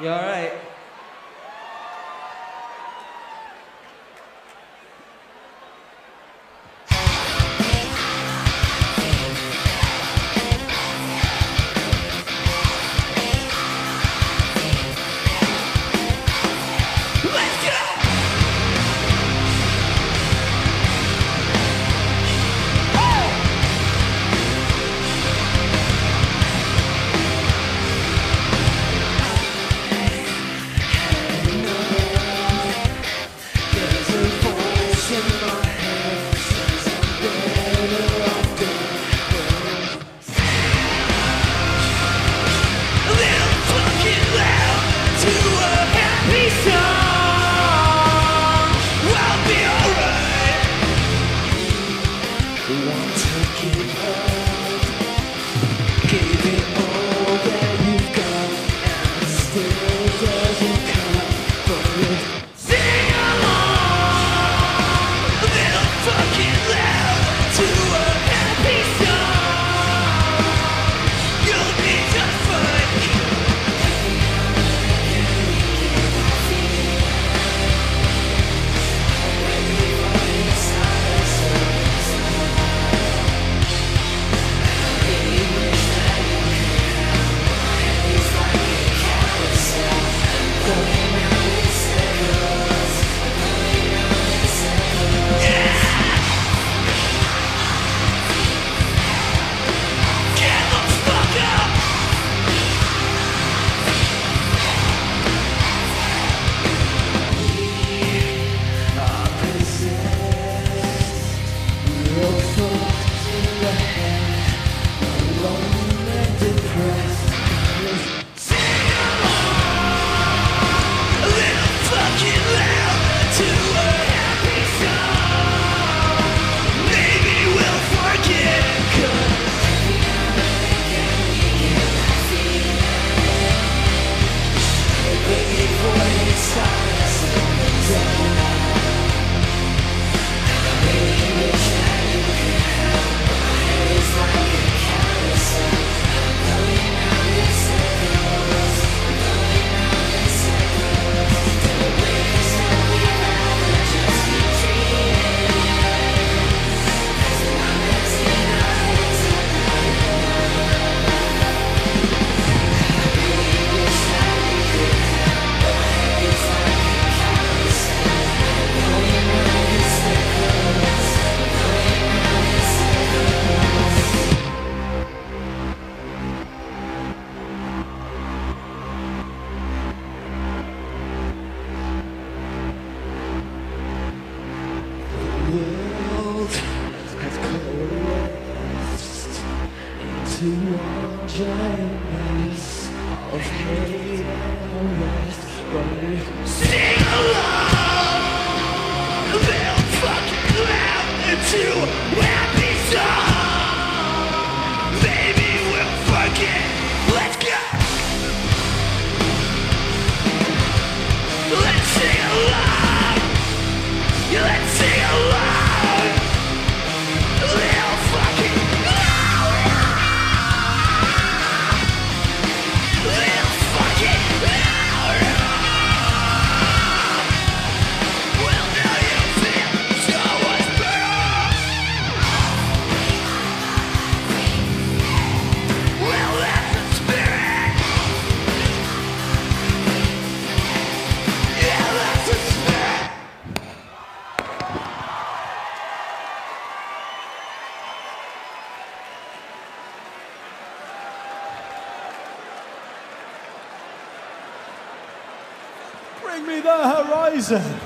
You all right? Let's go! Still doesn't come for you Yes. to of hate and rest, but sing along. They'll fucking laugh into happy song. Maybe we'll forget. Let's go. Let's sing along. Let's sing along. Bring me the horizon.